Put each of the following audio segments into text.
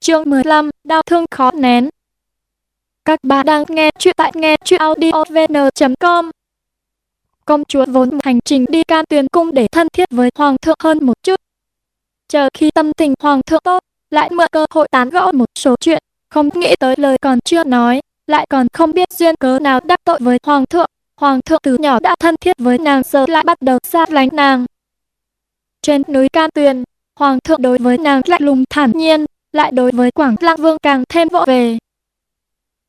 chương 15, đau thương khó nén. Các bạn đang nghe chuyện tại nghe chuyện audiovn.com Công chúa vốn hành trình đi can tuyền cung để thân thiết với hoàng thượng hơn một chút. Chờ khi tâm tình hoàng thượng tốt, lại mượn cơ hội tán gẫu một số chuyện, không nghĩ tới lời còn chưa nói, lại còn không biết duyên cớ nào đắc tội với hoàng thượng. Hoàng thượng từ nhỏ đã thân thiết với nàng giờ lại bắt đầu xa lánh nàng. Trên núi Can Tuyền, Hoàng thượng đối với nàng lạnh lùng thản nhiên, lại đối với Quảng Lăng Vương càng thêm vội về.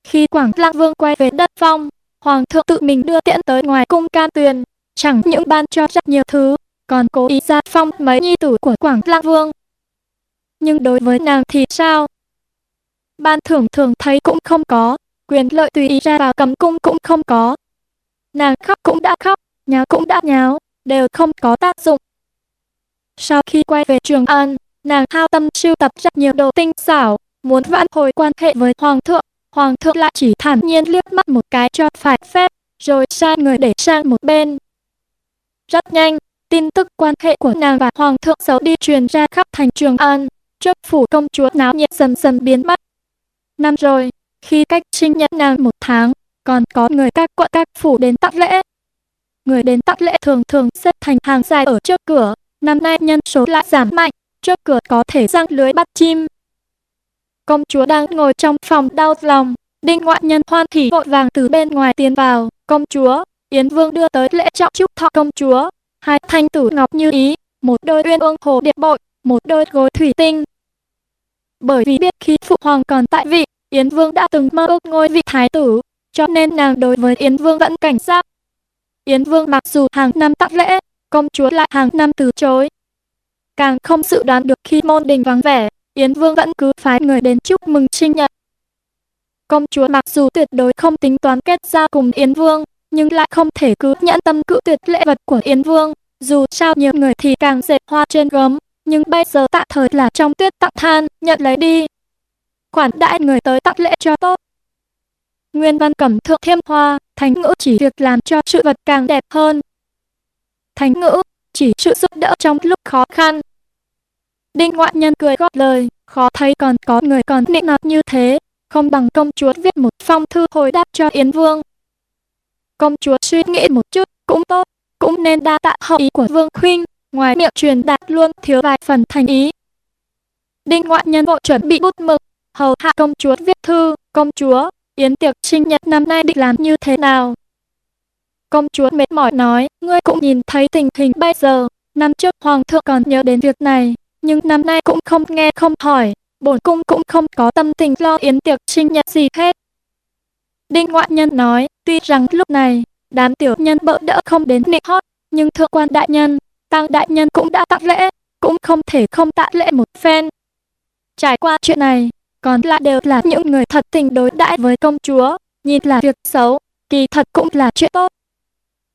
Khi Quảng Lăng Vương quay về đất phong, Hoàng thượng tự mình đưa tiễn tới ngoài cung Can Tuyền, chẳng những ban cho rất nhiều thứ, còn cố ý ra phong mấy nhi tử của Quảng Lăng Vương. Nhưng đối với nàng thì sao? Ban thưởng thường thấy cũng không có, quyền lợi tùy ý ra vào cấm cung cũng không có. Nàng khóc cũng đã khóc, nháo cũng đã nháo, đều không có tác dụng. Sau khi quay về Trường An, nàng hao tâm sưu tập rất nhiều đồ tinh xảo, muốn vãn hồi quan hệ với Hoàng thượng. Hoàng thượng lại chỉ thản nhiên liếc mắt một cái cho phải phép, rồi sai người để sang một bên. Rất nhanh, tin tức quan hệ của nàng và Hoàng thượng xấu đi truyền ra khắp thành Trường An, trước phủ công chúa náo nhiệt dần dần biến mất. Năm rồi, khi cách sinh nhật nàng một tháng, còn có người các quận các phủ đến tặng lễ. Người đến tặng lễ thường thường xếp thành hàng dài ở trước cửa, năm nay nhân số lại giảm mạnh, trước cửa có thể răng lưới bắt chim. Công chúa đang ngồi trong phòng đau lòng, đinh ngoại nhân hoan hỉ vội vàng từ bên ngoài tiến vào, công chúa, Yến Vương đưa tới lễ trọng chúc thọ công chúa, hai thanh tử ngọc như ý, một đôi uyên ương hồ điệp bội, một đôi gối thủy tinh. Bởi vì biết khi phụ hoàng còn tại vị, Yến Vương đã từng mơ ước ngôi vị thái tử, cho nên nàng đối với Yến Vương vẫn cảnh giác. Yến Vương mặc dù hàng năm tặng lễ, công chúa lại hàng năm từ chối. Càng không dự đoán được khi môn đình vắng vẻ, Yến Vương vẫn cứ phái người đến chúc mừng sinh nhật. Công chúa mặc dù tuyệt đối không tính toán kết giao cùng Yến Vương, nhưng lại không thể cứ nhẫn tâm cự tuyệt lễ vật của Yến Vương. Dù sao nhiều người thì càng dệt hoa trên gấm, nhưng bây giờ tạm thời là trong tuyết tặng than, nhận lấy đi. Khoản đãi người tới tặng lễ cho tốt. Nguyên văn cẩm thượng thêm hoa, thành ngữ chỉ việc làm cho sự vật càng đẹp hơn, thánh ngữ, chỉ sự giúp đỡ trong lúc khó khăn. Đinh ngoại nhân cười góp lời, khó thấy còn có người còn nịnh nọt như thế, không bằng công chúa viết một phong thư hồi đáp cho Yến Vương. Công chúa suy nghĩ một chút, cũng tốt, cũng nên đa tạ hậu ý của Vương Khuynh, ngoài miệng truyền đạt luôn thiếu vài phần thành ý. Đinh ngoại nhân vội chuẩn bị bút mực, hầu hạ công chúa viết thư, công chúa, Yến tiệc sinh nhật năm nay định làm như thế nào? Công chúa mệt mỏi nói, ngươi cũng nhìn thấy tình hình bây giờ, năm trước hoàng thượng còn nhớ đến việc này, nhưng năm nay cũng không nghe không hỏi, bổn cung cũng không có tâm tình lo yến tiệc sinh nhật gì hết. Đinh ngoại nhân nói, tuy rằng lúc này, đám tiểu nhân bỡ đỡ không đến nịnh hót, nhưng thượng quan đại nhân, tăng đại nhân cũng đã tặng lễ, cũng không thể không tạ lễ một phen. Trải qua chuyện này, còn lại đều là những người thật tình đối đãi với công chúa, nhìn là việc xấu, kỳ thật cũng là chuyện tốt.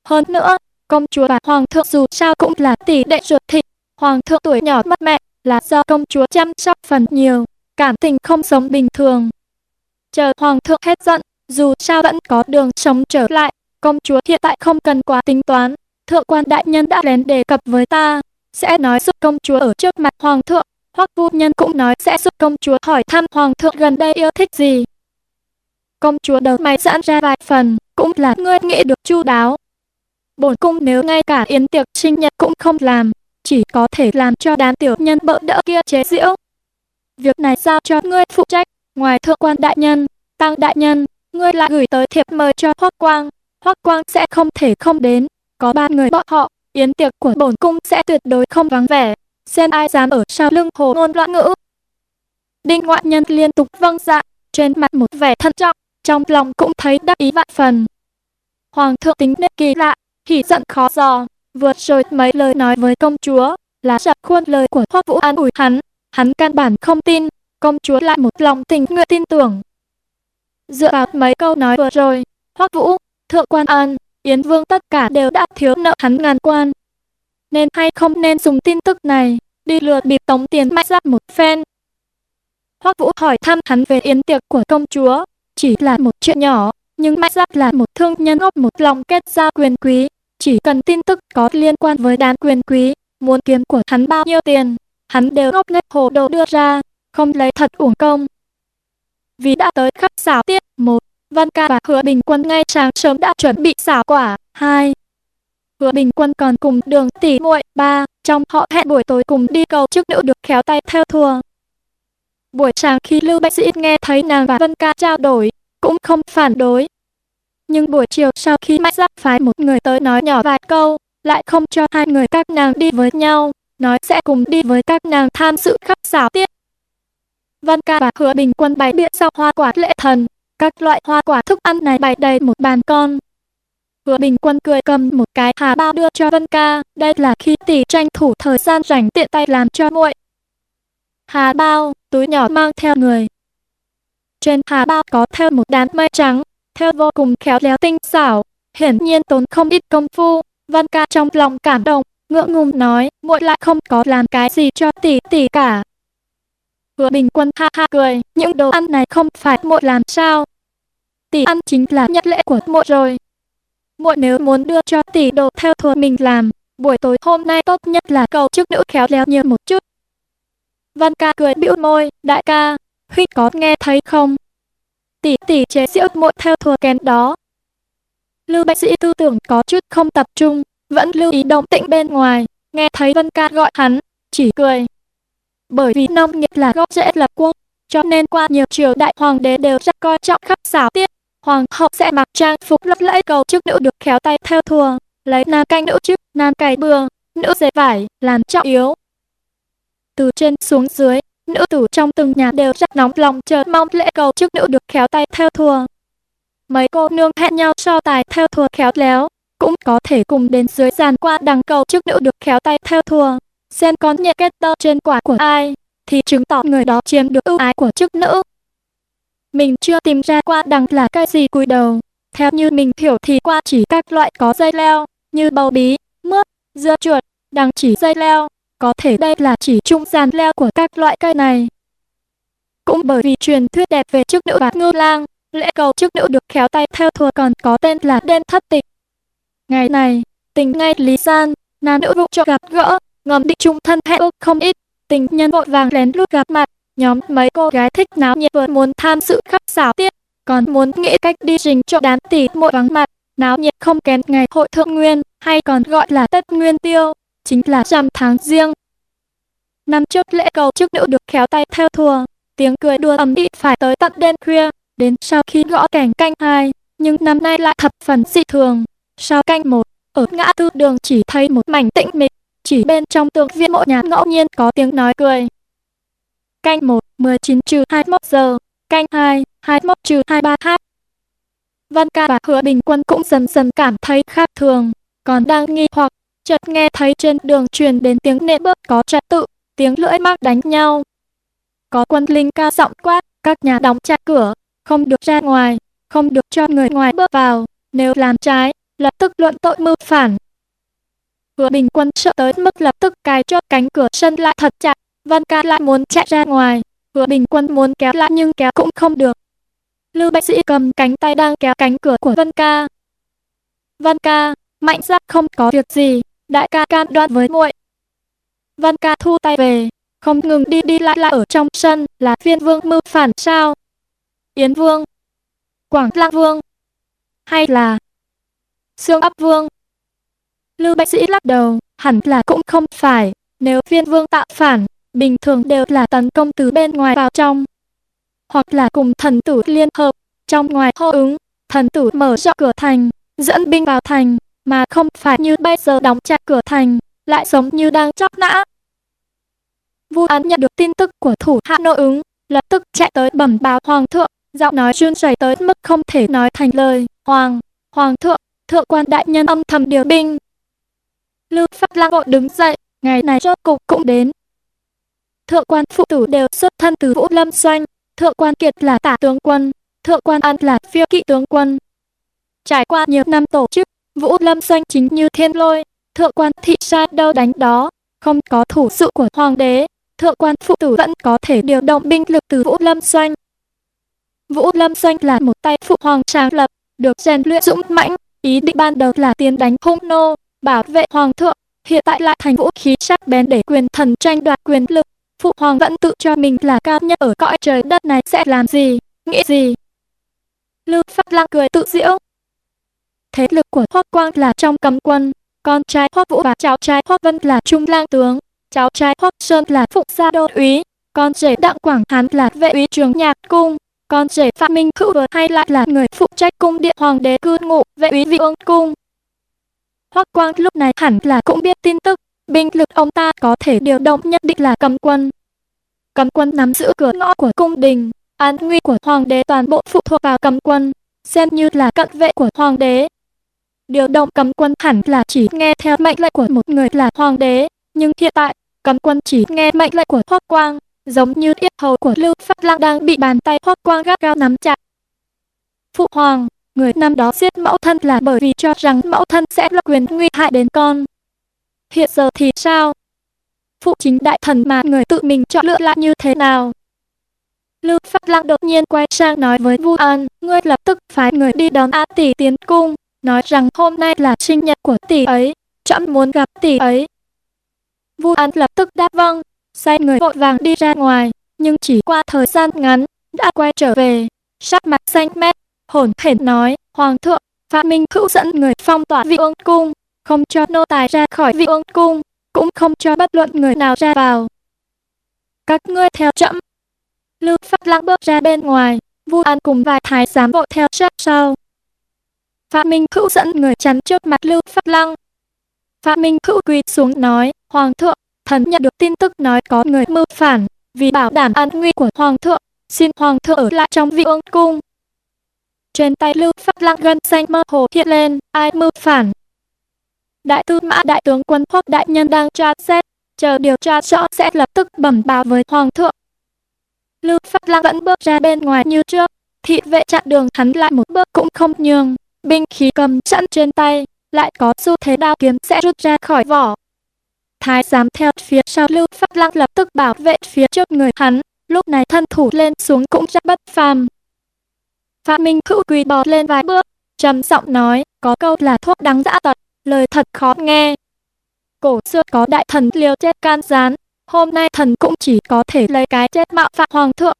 Hơn nữa, công chúa và hoàng thượng dù sao cũng là tỷ đệ ruột thịt. Hoàng thượng tuổi nhỏ mất mẹ là do công chúa chăm sóc phần nhiều, cảm tình không sống bình thường. Chờ hoàng thượng hết giận, dù sao vẫn có đường sống trở lại. Công chúa hiện tại không cần quá tính toán. Thượng quan đại nhân đã lén đề cập với ta, sẽ nói giúp công chúa ở trước mặt hoàng thượng. Hoặc phu nhân cũng nói sẽ giúp công chúa hỏi thăm hoàng thượng gần đây yêu thích gì. Công chúa đầu mày giãn ra vài phần, cũng là ngươi nghĩ được chu đáo, Bổn cung nếu ngay cả yến tiệc sinh nhật cũng không làm, chỉ có thể làm cho đám tiểu nhân bợ đỡ kia chế giễu. Việc này giao cho ngươi phụ trách, ngoài thượng quan đại nhân, tăng đại nhân, ngươi lại gửi tới thiệp mời cho Hoắc Quang, Hoắc Quang sẽ không thể không đến, có ba người bọn họ, yến tiệc của bổn cung sẽ tuyệt đối không vắng vẻ, xem ai dám ở sau lưng hồ ngôn loạn ngữ. Đinh ngoại nhân liên tục vâng dạ, trên mặt một vẻ thận trọng, trong lòng cũng thấy đắc ý vạn phần. Hoàng thượng tính nết kỳ lạ, hỉ giận khó dò, vượt rồi mấy lời nói với công chúa, là dập khuôn lời của Hoắc Vũ an ủi hắn, hắn căn bản không tin, công chúa lại một lòng tình nguyện tin tưởng. Dựa vào mấy câu nói vừa rồi, Hoắc Vũ, Thượng Quan An, Yến Vương tất cả đều đã thiếu nợ hắn ngàn quan. Nên hay không nên dùng tin tức này, đi lừa bịp tống tiền mạnh giáp một phen. Hoắc Vũ hỏi thăm hắn về yến tiệc của công chúa, chỉ là một chuyện nhỏ, nhưng mạnh giáp là một thương nhân ốc một lòng kết giao quyền quý, chỉ cần tin tức có liên quan với đám quyền quý, muốn kiếm của hắn bao nhiêu tiền, hắn đều ngốc nghếch hồ đồ đưa ra, không lấy thật uổng công. Vì đã tới khắc xảo tiết, một, Văn Ca và Hứa Bình Quân ngay sáng sớm đã chuẩn bị xảo quả, hai. Hứa Bình Quân còn cùng đường tỷ muội ba, trong họ hẹn buổi tối cùng đi cầu chức nữ được khéo tay theo thùa. Buổi sáng khi Lưu Bạch Sĩ nghe thấy nàng và Vân Ca trao đổi, cũng không phản đối. Nhưng buổi chiều sau khi Mạnh Giác phái một người tới nói nhỏ vài câu, lại không cho hai người các nàng đi với nhau, nói sẽ cùng đi với các nàng tham sự khắp xảo tiết. Văn Ca và Hứa Bình Quân bày biện sau hoa quả lễ thần, các loại hoa quả thức ăn này bày đầy một bàn con. Hứa Bình Quân cười cầm một cái hà bao đưa cho văn Ca, đây là khi tỷ tranh thủ thời gian rảnh tiện tay làm cho muội. Hà bao, túi nhỏ mang theo người. Trên hà bao có theo một đám mây trắng, theo vô cùng khéo léo tinh xảo, hiển nhiên tốn không ít công phu. Văn Ca trong lòng cảm động, ngượng ngùng nói, muội lại không có làm cái gì cho tỷ tỷ cả. Hứa Bình Quân ha ha cười, những đồ ăn này không phải muội làm sao? Tỷ ăn chính là nhất lễ của muội rồi. Muội nếu muốn đưa cho tỷ đồ theo thùa mình làm, buổi tối hôm nay tốt nhất là cầu chức nữ khéo léo nhiều một chút. Văn ca cười bĩu môi, đại ca, huynh có nghe thấy không? Tỷ tỷ chế giễu muội theo thua kén đó. Lưu bác Sĩ tư tưởng có chút không tập trung, vẫn lưu ý động tĩnh bên ngoài, nghe thấy Vân Ca gọi hắn, chỉ cười, bởi vì nông nghiệp là gốc rễ lập quốc, cho nên qua nhiều triều đại hoàng đế đều rất coi trọng khắc xảo tiết. Hoàng hậu sẽ mặc trang phục lấp lẫy cầu chức nữ được khéo tay theo thùa, lấy nam canh nữ chức, nam cày bừa, nữ dệt vải, làm trọng yếu. Từ trên xuống dưới, nữ tử trong từng nhà đều rất nóng lòng chờ mong lễ cầu chức nữ được khéo tay theo thùa. Mấy cô nương hẹn nhau so tài theo thùa khéo léo, cũng có thể cùng đến dưới giàn qua đằng cầu chức nữ được khéo tay theo thùa xem con nhện kết tơ trên quả của ai, thì chứng tỏ người đó chiếm được ưu ái của chức nữ. Mình chưa tìm ra qua đằng là cái gì cúi đầu. Theo như mình hiểu thì qua chỉ các loại có dây leo, như bầu bí, mướp, dưa chuột, đằng chỉ dây leo. Có thể đây là chỉ trung gian leo của các loại cây này. Cũng bởi vì truyền thuyết đẹp về chức nữ và ngư lang, lễ cầu chức nữ được khéo tay theo thùa còn có tên là đêm thất tịch. Ngày này, tình ngay lý gian, nam nữ vụ cho gặp gỡ, ngầm định chung thân hẹn ước không ít. Tình nhân vội vàng lén lút gặp mặt, nhóm mấy cô gái thích náo nhiệt vừa muốn tham sự khắp xảo tiết, còn muốn nghĩ cách đi trình cho đám tỷ muội vắng mặt. Náo nhiệt không kém ngày hội thượng nguyên, hay còn gọi là tất Nguyên Tiêu, chính là rằm tháng riêng. Năm trước lễ cầu chức nữ được khéo tay theo thùa, tiếng cười đùa ầm ĩ phải tới tận đêm khuya, đến sau khi gõ cảnh canh hai, nhưng năm nay lại thập phần dị thường. Sau canh một, ở ngã tư đường chỉ thấy một mảnh tĩnh mịch, chỉ bên trong tường viện mỗi nhà ngẫu nhiên có tiếng nói cười. Canh 1, 19 trừ 21 giờ. Canh 2, 21 trừ 23 h. Văn ca và hứa bình quân cũng dần dần cảm thấy khác thường, còn đang nghi hoặc, chợt nghe thấy trên đường truyền đến tiếng nện bước có trật tự, tiếng lưỡi mác đánh nhau. Có quân linh ca giọng quát, các nhà đóng chặt cửa, không được ra ngoài, không được cho người ngoài bước vào, nếu làm trái, lập tức luận tội mưu phản. Hứa Bình Quân sợ tới mức lập tức cài chốt cánh cửa sân lại thật chặt. Văn ca lại muốn chạy ra ngoài. Hứa Bình Quân muốn kéo lại nhưng kéo cũng không được. Lưu Bạch Sĩ cầm cánh tay đang kéo cánh cửa của Văn ca. Văn ca, mạnh giác không có việc gì, đại ca cam đoan với muội. Văn ca thu tay về, không ngừng đi đi lại lại ở trong sân, là phiên vương mưu phản sao? Yến vương, Quảng Lăng vương, hay là Sương ấp vương? Lưu Bạch Sĩ lắc đầu, hẳn là cũng không phải. Nếu phiên vương tạo phản, bình thường đều là tấn công từ bên ngoài vào trong. Hoặc là cùng thần tử liên hợp, trong ngoài hô ứng, thần tử mở rộng cửa thành, dẫn binh vào thành, mà không phải như bây giờ đóng chặt cửa thành, lại giống như đang chóc nã. Vu Án nhận được tin tức của thủ hạ nội ứng, lập tức chạy tới bẩm báo hoàng thượng, giọng nói run rẩy tới mức không thể nói thành lời. Hoàng, hoàng thượng, thượng quan đại nhân âm thầm điều binh, Lưu Pháp Lang vội đứng dậy, ngày này cho cục cũng đến. Thượng quan phụ tử đều xuất thân từ Vũ Lâm Doanh, thượng quan Kiệt là tả tướng quân, thượng quan An là phiêu kỵ tướng quân. Trải qua nhiều năm tổ chức, Vũ Lâm Doanh chính như thiên lôi, thượng quan thị sai đâu đánh đó, không có thủ sự của hoàng đế, thượng quan phụ tử vẫn có thể điều động binh lực từ Vũ Lâm Doanh. Vũ Lâm Doanh là một tay phụ hoàng sáng lập, được rèn luyện dũng mãnh, ý định ban đầu là tiến đánh hung nô, bảo vệ hoàng thượng, hiện tại lại thành vũ khí sắc bén để quyền thần tranh đoạt quyền lực. Phụ hoàng vẫn tự cho mình là cao nhất ở cõi trời đất này sẽ làm gì, nghĩ gì. Lưu Pháp Lăng cười tự diễu. Thế lực của Hoắc Quang là trong cấm quân, con trai Hoắc Vũ và cháu trai Hoắc Vân là trung lang tướng, cháu trai Hoắc Sơn là phụ gia đô úy, con rể Đặng Quảng Hán là vệ úy trường nhạc cung, con rể Phạm Minh Hữu vừa hay lại là người phụ trách cung điện hoàng đế cư ngụ, vệ úy vị ương cung. Hoắc Quang lúc này hẳn là cũng biết tin tức, binh lực ông ta có thể điều động nhất định là cầm quân. Cầm quân nắm giữ cửa ngõ của cung đình, an nguy của hoàng đế toàn bộ phụ thuộc vào cầm quân, xem như là cận vệ của hoàng đế. Điều động cấm quân hẳn là chỉ nghe theo mệnh lệnh của một người là hoàng đế, nhưng hiện tại, cấm quân chỉ nghe mệnh lệnh của Hoắc Quang, giống như yết hầu của Lưu Phát Lang đang bị bàn tay Hoắc Quang gắt gao nắm chặt. Phụ hoàng, người năm đó giết mẫu thân là bởi vì cho rằng mẫu thân sẽ là quyền nguy hại đến con. Hiện giờ thì sao? Phụ chính đại thần mà người tự mình chọn lựa lại như thế nào? Lưu Phát Lang đột nhiên quay sang nói với Vu An, ngươi lập tức phái người đi đón A tỷ tiến cung, nói rằng hôm nay là sinh nhật của tỷ ấy, trẫm muốn gặp tỷ ấy. Vu An lập tức đáp vâng, sai người vội vàng đi ra ngoài, nhưng chỉ qua thời gian ngắn, đã quay trở về, sắc mặt xanh mét, hổn hển nói, Hoàng thượng, Phạm Minh Hữu dẫn người phong tỏa vị ương cung, không cho nô tài ra khỏi vị ương cung, cũng không cho bất luận người nào ra vào. Các ngươi theo chậm. Lưu Phát Lăng bước ra bên ngoài, Vu An cùng vài thái giám vội theo sát sau. Phạm Minh Hữu dẫn người chắn trước mặt Lưu Phát Lăng. Phạm Minh Hữu quỳ xuống nói, Hoàng thượng, thần nhận được tin tức nói có người mưu phản, vì bảo đảm an nguy của Hoàng thượng, xin Hoàng thượng ở lại trong vị ương cung. Trên tay Lưu Phát Lăng gân xanh mơ hồ hiện lên, ai mưu phản. Đại tư mã đại tướng quân hoặc đại nhân đang tra xét, chờ điều tra rõ sẽ lập tức bẩm báo với Hoàng thượng. Lưu Phát Lăng vẫn bước ra bên ngoài như trước, thị vệ chặn đường hắn lại một bước cũng không nhường binh khí cầm sẵn trên tay, lại có xu thế đao kiếm sẽ rút ra khỏi vỏ. Thái giám theo phía sau Lưu Pháp Lăng lập tức bảo vệ phía trước người hắn, lúc này thân thủ lên xuống cũng rất bất phàm. Phạm Minh Hữu quỳ bò lên vài bước, trầm giọng nói, có câu là thuốc đắng dã tật, lời thật khó nghe. Cổ xưa có đại thần liều chết can gián, hôm nay thần cũng chỉ có thể lấy cái chết mạo phạm hoàng thượng.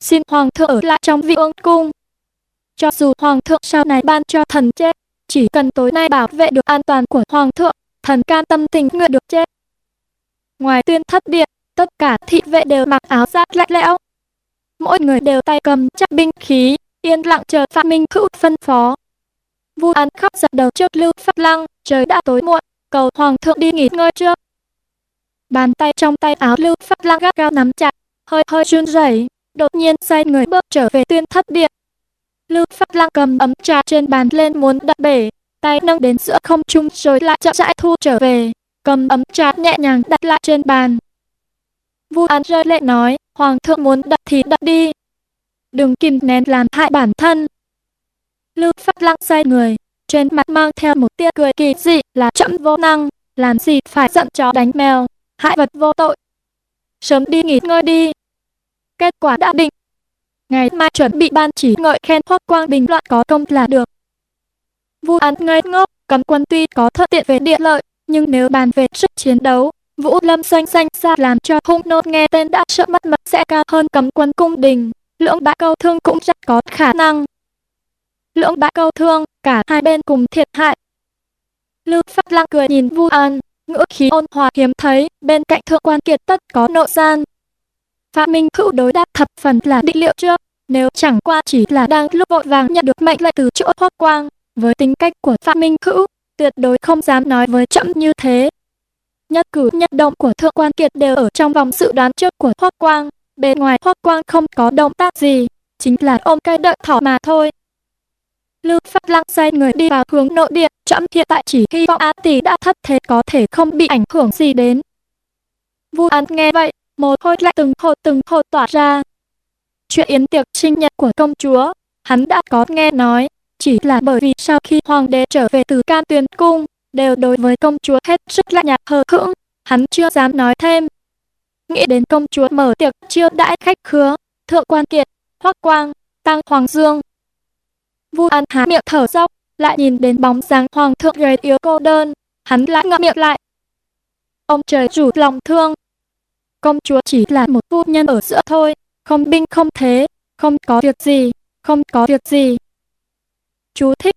Xin hoàng thượng ở lại trong vị ương cung, cho dù hoàng thượng sau này ban cho thần chết, chỉ cần tối nay bảo vệ được an toàn của hoàng thượng, thần can tâm tình nguyện được chết. Ngoài tuyên thất điện, tất cả thị vệ đều mặc áo giáp lạnh lẽo. Mỗi người đều tay cầm chắc binh khí, yên lặng chờ Phạm Minh Hữu phân phó. Vu An khóc giật đầu trước Lưu Pháp Lăng, trời đã tối muộn, cầu hoàng thượng đi nghỉ ngơi trước. Bàn tay trong tay áo Lưu Pháp Lăng gắt gao nắm chặt, hơi hơi run rẩy, đột nhiên xoay người bước trở về tuyên thất điện, Lưu Phát Lăng cầm ấm trà trên bàn lên muốn đặt bể, tay nâng đến giữa không trung rồi lại chậm rãi thu trở về, cầm ấm trà nhẹ nhàng đặt lại trên bàn. Vu An rơi lệ nói, Hoàng thượng muốn đặt thì đặt đi. Đừng kìm nén làm hại bản thân. Lưu Phát Lăng say người, trên mặt mang theo một tia cười kỳ dị là chậm vô năng, làm gì phải giận chó đánh mèo, hại vật vô tội. Sớm đi nghỉ ngơi đi. Kết quả đã định, Ngày mai chuẩn bị ban chỉ ngợi khen hoặc Quang bình loạn có công là được. Vu An ngây ngốc, cấm quân tuy có thuận tiện về địa lợi, nhưng nếu bàn về sức chiến đấu, Vũ Lâm xanh xanh ra làm cho hung nốt nghe tên đã sợ mất mật sẽ cao hơn cấm quân cung đình. Lưỡng bại câu thương cũng rất có khả năng. Lưỡng bại câu thương, cả hai bên cùng thiệt hại. Lưu Phát Lăng cười nhìn Vu An, ngữ khí ôn hòa hiếm thấy, bên cạnh thượng quan kiệt tất có nội gian, Phạm Minh Hữu đối đáp thập phần là định liệu chưa. nếu chẳng qua chỉ là đang lúc vội vàng nhận được mệnh lệnh từ chỗ Hoắc Quang, với tính cách của Phạm Minh Hữu, tuyệt đối không dám nói với chậm như thế. Nhất cử nhất động của Thượng quan Kiệt đều ở trong vòng dự đoán trước của Hoắc Quang, bên ngoài Hoắc Quang không có động tác gì, chính là ôm cây đợi thỏ mà thôi. Lưu Phát Lăng xoay người đi vào hướng nội địa, chậm hiện tại chỉ hy vọng A Tỷ đã thất thế có thể không bị ảnh hưởng gì đến. Vu An nghe vậy, mồ hôi lại từng hồi từng hồi tỏa ra. Chuyện yến tiệc sinh nhật của công chúa, hắn đã có nghe nói, chỉ là bởi vì sau khi hoàng đế trở về từ can tuyến cung, đều đối với công chúa hết sức lạnh nhạt hờ hững, hắn chưa dám nói thêm. Nghĩ đến công chúa mở tiệc chiêu đãi khách khứa, thượng quan kiệt, hoắc quang, tăng hoàng dương. Vu An há miệng thở dốc, lại nhìn đến bóng dáng hoàng thượng gầy yếu cô đơn, hắn lại ngậm miệng lại. Ông trời chủ lòng thương, công chúa chỉ là một phu nhân ở giữa thôi, không binh không thế, không có việc gì, không có việc gì. Chú thích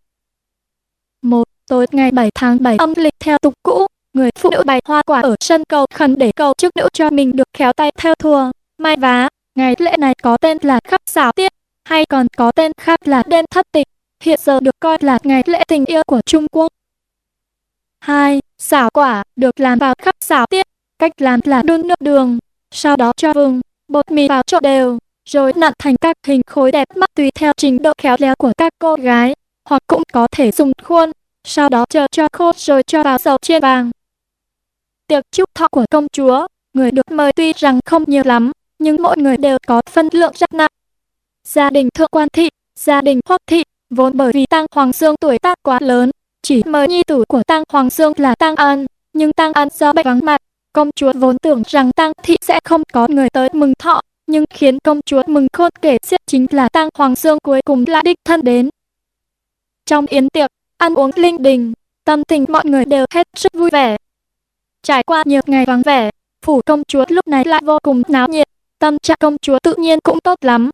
một Tối ngày 7 tháng 7 âm lịch theo tục cũ, người phụ nữ bày hoa quả ở sân cầu khẩn để cầu chức nữ cho mình được khéo tay theo thùa, mai vá. Ngày lễ này có tên là khắp xảo tiết, hay còn có tên khác là đêm thất tịch, hiện giờ được coi là ngày lễ tình yêu của Trung Quốc. 2. Xảo quả được làm vào khắp xảo tiết, cách làm là đun nước đường, sau đó cho vừng, bột mì vào trộn đều, rồi nặn thành các hình khối đẹp mắt tùy theo trình độ khéo léo của các cô gái, hoặc cũng có thể dùng khuôn, sau đó chờ cho khô rồi cho vào dầu chiên vàng. Tiệc chúc thọ của công chúa, người được mời tuy rằng không nhiều lắm, nhưng mỗi người đều có phân lượng rất nặng. Gia đình thượng quan thị, gia đình hoắc thị, vốn bởi vì Tăng Hoàng Dương tuổi tác quá lớn, chỉ mời nhi tử của Tăng Hoàng Dương là Tăng An, nhưng Tăng An do bệnh vắng mặt, công chúa vốn tưởng rằng Tăng thị sẽ không có người tới mừng thọ, nhưng khiến công chúa mừng khôn kể xiết chính là Tăng Hoàng Dương cuối cùng lại đích thân đến. Trong yến tiệc, ăn uống linh đình, tâm tình mọi người đều hết sức vui vẻ. Trải qua nhiều ngày vắng vẻ, phủ công chúa lúc này lại vô cùng náo nhiệt, tâm trạng công chúa tự nhiên cũng tốt lắm.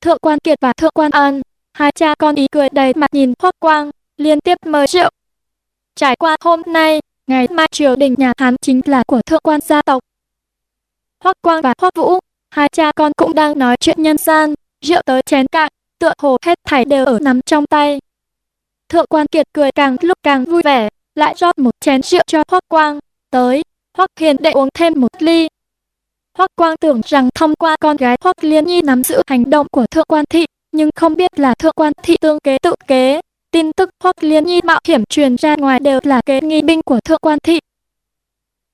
Thượng quan Kiệt và Thượng quan An, hai cha con ý cười đầy mặt nhìn Hoắc Quang, liên tiếp mời rượu. Trải qua hôm nay, ngày mai triều đình nhà Hán chính là của thượng quan gia tộc. Hoắc Quang và Hoắc Vũ, hai cha con cũng đang nói chuyện nhân gian, rượu tới chén cạn, tựa hồ hết thảy đều ở nắm trong tay. Thượng quan Kiệt cười càng lúc càng vui vẻ, lại rót một chén rượu cho Hoắc Quang, tới, Hoắc Hiền đệ uống thêm một ly. Hoắc Quang tưởng rằng thông qua con gái Hoắc Liên Nhi nắm giữ hành động của Thượng quan thị, nhưng không biết là Thượng quan thị tương kế tự kế. Tin tức Hoắc Liên Nhi mạo hiểm truyền ra ngoài đều là kế nghi binh của Thượng quan thị.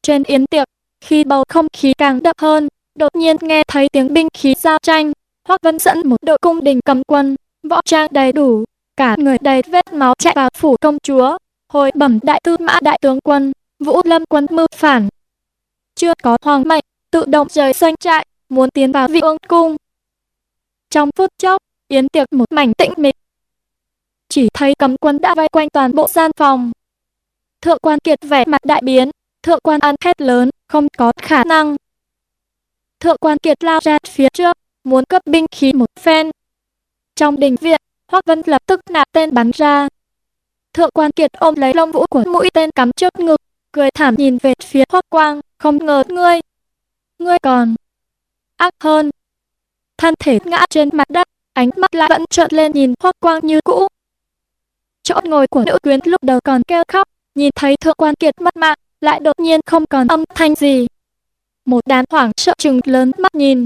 Trên yến tiệc, khi bầu không khí càng đậm hơn, đột nhiên nghe thấy tiếng binh khí giao tranh. Hoắc Vân dẫn một đội cung đình cầm quân, võ trang đầy đủ, cả người đầy vết máu chạy vào phủ công chúa, hồi bẩm đại tư mã đại tướng quân, Vũ Lâm quân mưu phản. Chưa có hoàng mệnh, tự động rời doanh trại, muốn tiến vào vị ương cung. Trong phút chốc, yến tiệc một mảnh tĩnh mịch. Chỉ thấy cấm quân đã vây quanh toàn bộ gian phòng. Thượng quan kiệt vẻ mặt đại biến, thượng quan ăn hét lớn, không có khả năng. Thượng quan kiệt lao ra phía trước, muốn cấp binh khí một phen. Trong đình viện, Hoắc Vân lập tức nạp tên bắn ra. Thượng quan kiệt ôm lấy lông vũ của mũi tên cắm trước ngực, cười thảm nhìn về phía Hoắc Quang, không ngờ ngươi, ngươi còn ác hơn. Thân thể ngã trên mặt đất, ánh mắt lại vẫn trợn lên nhìn Hoắc Quang như cũ. Chỗ ngồi của nữ quyến lúc đầu còn kêu khóc, nhìn thấy thượng quan kiệt mất mạng, lại đột nhiên không còn âm thanh gì. Một đám hoảng sợ trừng lớn mắt nhìn.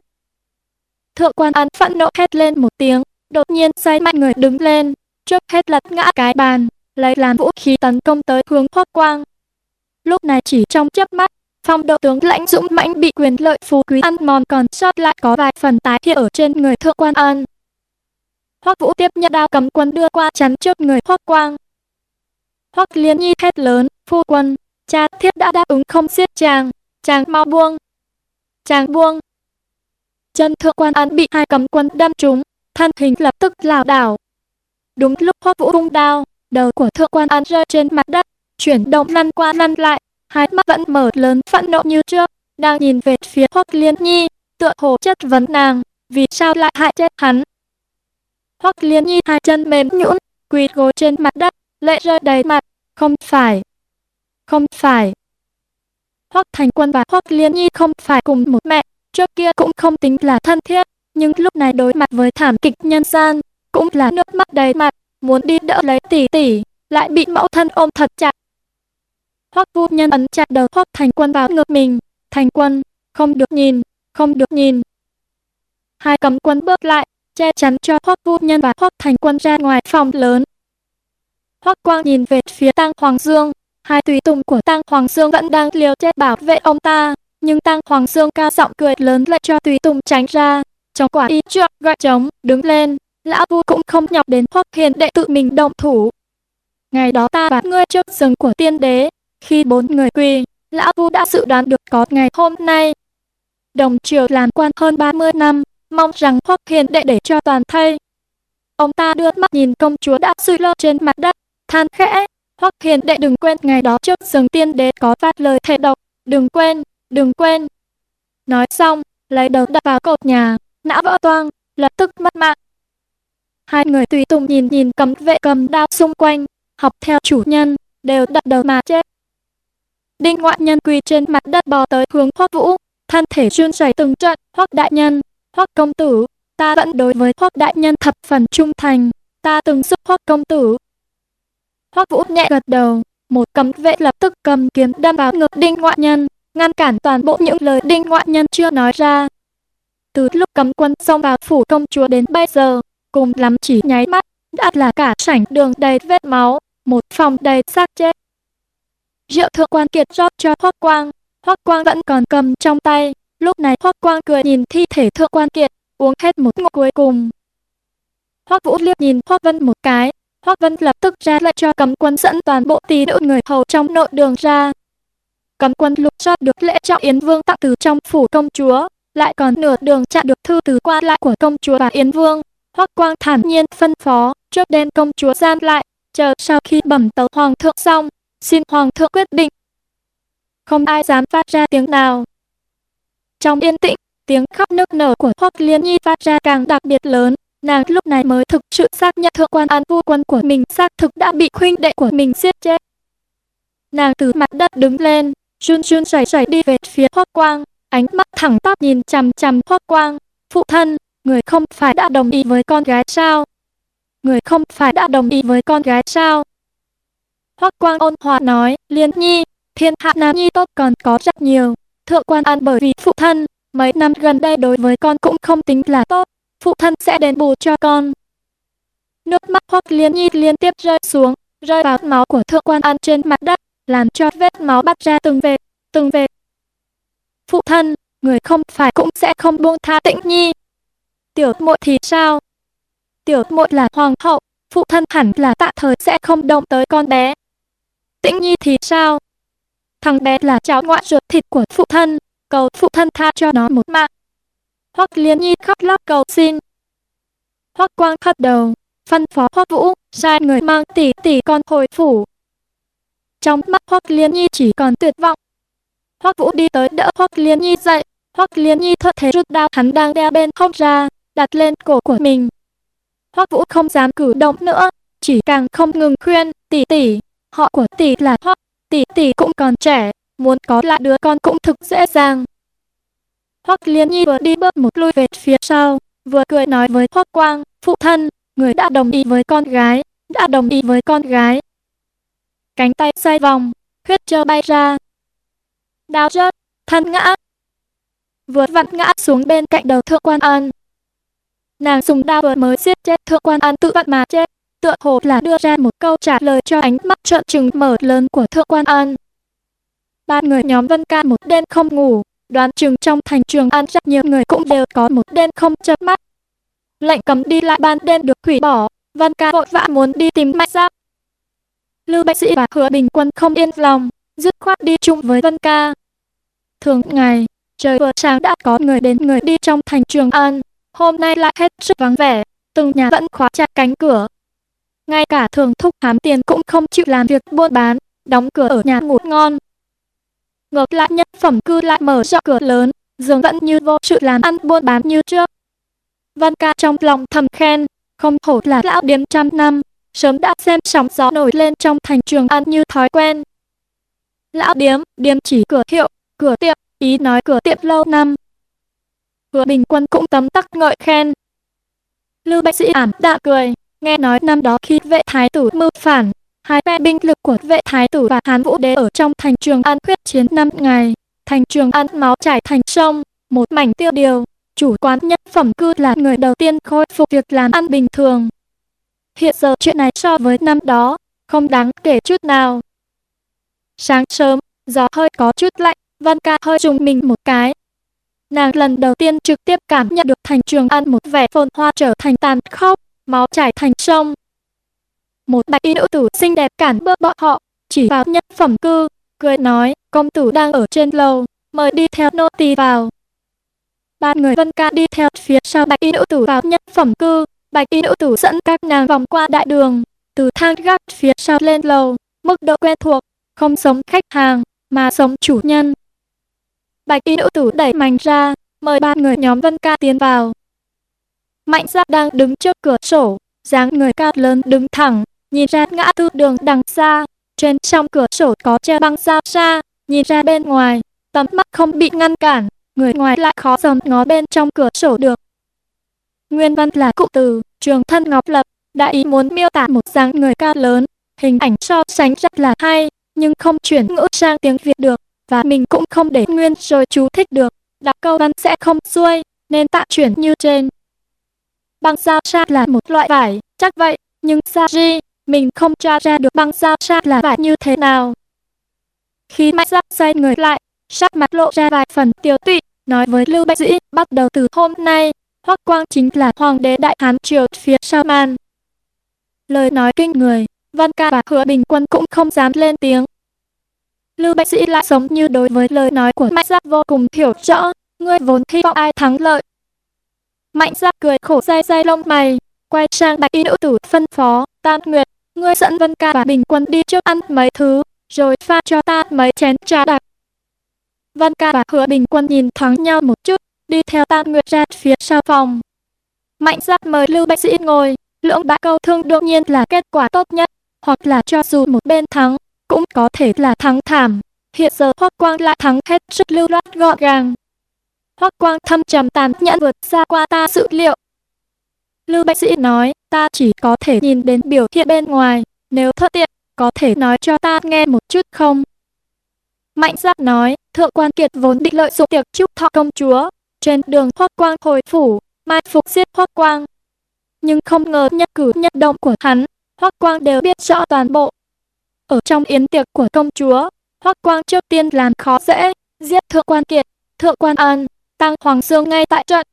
Thượng quan án phẫn nộ hét lên một tiếng, đột nhiên say mạnh người đứng lên, trước hết lật ngã cái bàn, lấy làm vũ khí tấn công tới hướng Hoắc Quang. Lúc này chỉ trong chớp mắt, phong độ tướng lãnh dũng mãnh bị quyền lợi phú quý ăn mòn còn sót lại có vài phần tái hiện ở trên người thượng quan an. Hoắc Vũ tiếp nhận đao cầm quân đưa qua chắn trước người Hoắc Quang. Hoắc Liên Nhi hét lớn, phu quân, cha thiết đã đáp ứng không giết chàng, chàng mau buông. Chàng buông. Chân thượng quan an bị hai cầm quân đâm trúng, thân hình lập tức lảo đảo. Đúng lúc Hoắc Vũ vung đao, đầu của thượng quan an rơi trên mặt đất, chuyển động lăn qua lăn lại, hai mắt vẫn mở lớn phẫn nộ như trước, đang nhìn về phía Hoắc Liên Nhi, tựa hồ chất vấn nàng, vì sao lại hại chết hắn. Hoắc Liên Nhi hai chân mềm nhũn, quỳ gối trên mặt đất, lệ rơi đầy mặt, không phải, không phải. Hoắc Thành Quân và Hoắc Liên Nhi không phải cùng một mẹ, trước kia cũng không tính là thân thiết, nhưng lúc này đối mặt với thảm kịch nhân gian, cũng là nước mắt đầy mặt, muốn đi đỡ lấy tỷ tỷ, lại bị mẫu thân ôm thật chặt. Hoắc Vũ Nhân ấn chặt đầu Hoắc Thành Quân vào ngực mình, "Thành Quân, không được nhìn, không được nhìn." Hai cấm quân bước lại, che chắn cho Hoắc Vũ Nhân và Hoắc Thành Quân ra ngoài phòng lớn. Hoắc Quang nhìn về phía Tăng Hoàng Dương, hai tùy tùng của Tăng Hoàng Dương vẫn đang liều chết bảo vệ ông ta, nhưng Tăng Hoàng Dương cao giọng cười lớn lại cho tùy tùng tránh ra. Trong quả y trượng gọi trống, đứng lên, lão vu cũng không nhọc đến Hoắc Hiền đệ tự mình động thủ. Ngày đó ta và ngươi trước rừng của tiên đế, khi bốn người quỳ, lão vu đã dự đoán được có ngày hôm nay. Đồng triều làm quan hơn 30 năm, mong rằng Hoắc Hiền đệ để cho toàn thây. Ông ta đưa mắt nhìn công chúa đã suy lơ trên mặt đất, than khẽ, Hoắc Hiền đệ đừng quên ngày đó trước giường tiên đế có phát lời thề độc, đừng quên, đừng quên. Nói xong, lấy đầu đập vào cột nhà, não vỡ toang, lập tức mất mạng. Hai người tùy tùng nhìn nhìn cấm vệ cầm đao xung quanh, học theo chủ nhân, đều đập đầu mà chết. Đinh ngoại nhân quỳ trên mặt đất bò tới hướng Hoắc Vũ, thân thể run rẩy từng trận, "Hoắc đại nhân, Hoắc công tử, ta vẫn đối với Hoắc đại nhân thập phần trung thành, ta từng giúp Hoắc công tử." Hoắc Vũ nhẹ gật đầu, một cấm vệ lập tức cầm kiếm đâm vào ngực Đinh ngoại nhân, ngăn cản toàn bộ những lời Đinh ngoại nhân chưa nói ra. Từ lúc cấm quân xông vào phủ công chúa đến bây giờ, cùng lắm chỉ nháy mắt, đã là cả sảnh đường đầy vết máu, một phòng đầy xác chết. Rượu thượng quan kiệt rót cho Hoắc Quang, Hoắc Quang vẫn còn cầm trong tay, lúc này Hoắc Quang cười nhìn thi thể thượng quan kiệt, uống hết một ngụm cuối cùng. Hoắc Vũ liếc nhìn Hoắc Vân một cái, Hoắc Vân lập tức ra lệnh cho cấm quân dẫn toàn bộ tí nữ người hầu trong nội đường ra. Cấm quân lục soát được lễ trọng Yến Vương tặng từ trong phủ công chúa, lại còn nửa đường chặn được thư từ qua lại của công chúa và Yến Vương. Hoắc Quang thản nhiên phân phó, trước đêm công chúa gian lại, chờ sau khi bẩm tấu hoàng thượng xong, xin hoàng thượng quyết định. Không ai dám phát ra tiếng nào. Trong yên tĩnh, tiếng khóc nức nở của Hoắc Liên Nhi phát ra càng đặc biệt lớn. Nàng lúc này mới thực sự xác nhận thượng quan an vua quân của mình xác thực đã bị huynh đệ của mình giết chết. Nàng từ mặt đất đứng lên, run run rẩy rẩy đi về phía Hoắc Quang, ánh mắt thẳng tắp nhìn chằm chằm Hoắc Quang. Phụ thân, người không phải đã đồng ý với con gái sao? Người không phải đã đồng ý với con gái sao? Hoắc Quang ôn hòa nói, Liên Nhi, thiên hạ nam nhi tốt còn có rất nhiều. Thượng quan an bởi vì phụ thân, mấy năm gần đây đối với con cũng không tính là tốt. Phụ thân sẽ đền bù cho con. Nước mắt Hoắc Liên Nhi liên tiếp rơi xuống, rơi vào máu của thượng quan an trên mặt đất, làm cho vết máu bắt ra từng vệt, từng vệt. Phụ thân, người không phải cũng sẽ không buông tha tĩnh nhi. Tiểu muội thì sao? Tiểu muội là hoàng hậu, phụ thân hẳn là tạm thời sẽ không động tới con bé. Tĩnh nhi thì sao? Thằng bé là cháu ngoại ruột thịt của phụ thân, cầu phụ thân tha cho nó một mạng. Hoắc Liên Nhi khóc lóc cầu xin. Hoắc Quang khất đầu, phân phó Hoắc Vũ, sai người mang tỷ tỷ con hồi phủ. Trong mắt Hoắc Liên Nhi chỉ còn tuyệt vọng. Hoắc Vũ đi tới đỡ Hoắc Liên Nhi dậy, Hoắc Liên Nhi thuận thế rút đao hắn đang đeo bên hông ra, đặt lên cổ của mình. Hoắc Vũ không dám cử động nữa, chỉ càng không ngừng khuyên, tỷ tỷ, họ của tỷ là Hoắc, tỷ tỷ cũng còn trẻ, muốn có lại đứa con cũng thực dễ dàng. Hoắc Liên Nhi vừa đi bước một lui về phía sau, vừa cười nói với Hoắc Quang, phụ thân, người đã đồng ý với con gái, đã đồng ý với con gái. Cánh tay xoay vòng, huyết trơ bay ra. Đao rớt, thân ngã. Vừa vặn ngã xuống bên cạnh đầu thượng quan an. Nàng dùng đao vừa mới giết chết thượng quan an tự vặn mà chết, tựa hồ là đưa ra một câu trả lời cho ánh mắt trợn trừng mở lớn của thượng quan an. Ba người nhóm Vân Ca một đêm không ngủ, đoán chừng trong thành trường an rất nhiều người cũng đều có một đêm không chớp mắt. Lệnh cấm đi lại ban đêm được hủy bỏ, Vân Ca vội vã muốn đi tìm Mạnh Giáp. Lưu Bạch Sĩ và Hứa Bình Quân không yên lòng, dứt khoát đi chung với Vân Ca. Thường ngày, trời vừa sáng đã có người đến người đi trong thành trường an, hôm nay lại hết sức vắng vẻ, từng nhà vẫn khóa chặt cánh cửa. Ngay cả thường thúc hám tiền cũng không chịu làm việc buôn bán, đóng cửa ở nhà ngủ ngon, Ngược lại nhân phẩm cư lại mở rộng cửa lớn, dường vẫn như vô sự làm ăn buôn bán như trước. Văn ca trong lòng thầm khen, không hổ là lão điếm trăm năm, sớm đã xem sóng gió nổi lên trong thành trường ăn như thói quen. Lão điếm, điếm chỉ cửa hiệu, cửa tiệm, ý nói cửa tiệm lâu năm. Hứa bình quân cũng tấm tắc ngợi khen. Lưu bác sĩ ảm đạm cười, nghe nói năm đó khi vệ thái tử mưu phản, Hai phe binh lực của vệ thái tử và Hán Vũ Đế ở trong thành Trường An huyết chiến năm ngày. Thành Trường An máu chảy thành sông, một mảnh tiêu điều. Chủ quán nhất phẩm cư là người đầu tiên khôi phục việc làm ăn bình thường. Hiện giờ chuyện này so với năm đó, không đáng kể chút nào. Sáng sớm, gió hơi có chút lạnh, Văn Ca hơi trùng mình một cái. Nàng lần đầu tiên trực tiếp cảm nhận được thành Trường An một vẻ phồn hoa trở thành tàn khốc, máu chảy thành sông, một bạch y nữ tử xinh đẹp cản bước bọn họ, chỉ vào nhân phẩm cư, cười nói, công tử đang ở trên lầu, mời đi theo nô tỳ vào. Ba người vân ca đi theo phía sau bạch y nữ tử vào nhân phẩm cư, bạch y nữ tử dẫn các nàng vòng qua đại đường, từ thang gác phía sau lên lầu, mức độ quen thuộc, không sống khách hàng, mà sống chủ nhân. bạch y nữ tử đẩy mạnh ra, mời ba người nhóm Vân Ca tiến vào. Mạnh Giáp đang đứng trước cửa sổ, dáng người cao lớn đứng thẳng, nhìn ra ngã tư đường đằng xa. Trên trong cửa sổ có che băng giao xa, nhìn ra bên ngoài, tầm mắt không bị ngăn cản, người ngoài lại khó dòm ngó bên trong cửa sổ được. Nguyên văn là cụ từ, trường thân ngọc lập, đã ý muốn miêu tả một dáng người cao lớn, hình ảnh so sánh rất là hay, nhưng không chuyển ngữ sang tiếng Việt được, và mình cũng không để nguyên rồi chú thích được, đọc câu văn sẽ không xuôi, nên tạm chuyển như trên. Băng sao sa là một loại vải, chắc vậy, nhưng sa ri, mình không tra ra được băng sao sa là vải như thế nào. Khi mạnh giáp xoay người lại, sắc mặt lộ ra vài phần tiêu tụy, nói với Lưu Bạch Dĩ, bắt đầu từ hôm nay, Hoắc Quang chính là hoàng đế đại hán triều phía sau màn. Lời nói kinh người, Văn Ca và Hứa Bình Quân cũng không dám lên tiếng. Lưu Bạch Dĩ lại giống như đối với lời nói của Mạnh Giáp vô cùng hiểu rõ, ngươi vốn hy vọng ai thắng lợi. Mạnh Giáp cười khổ dai dai lông mày, quay sang Bạch Y nữ tử phân phó, Tam Nguyệt, ngươi dẫn Vân Ca và Bình Quân đi trước ăn mấy thứ, rồi pha cho ta mấy chén trà đặc. Vân Ca và Hứa Bình Quân nhìn thoáng nhau một chút, đi theo Tam Nguyệt ra phía sau phòng. Mạnh Giáp mời Lưu Bạch Sĩ ngồi, lưỡng bại câu thương đương nhiên là kết quả tốt nhất, hoặc là cho dù một bên thắng, cũng có thể là thắng thảm. Hiện giờ Hoắc Quang lại thắng hết sức lưu loát gọn gàng. Hoắc Quang thâm trầm tàn nhẫn vượt xa qua ta sự liệu. Lưu Bạch Sĩ nói, ta chỉ có thể nhìn đến biểu hiện bên ngoài, nếu thuận tiện, có thể nói cho ta nghe một chút không? Mạnh Giác nói, Thượng quan Kiệt vốn định lợi dụng tiệc chúc thọ công chúa, trên đường Hoắc Quang hồi phủ, mai phục giết Hoắc Quang. Nhưng không ngờ nhất cử nhất động của hắn, Hoắc Quang đều biết rõ toàn bộ, ở trong yến tiệc của công chúa, Hoắc Quang trước tiên làm khó dễ, giết Thượng quan Kiệt, Thượng quan An, tăng Hoàng Dương ngay tại trận.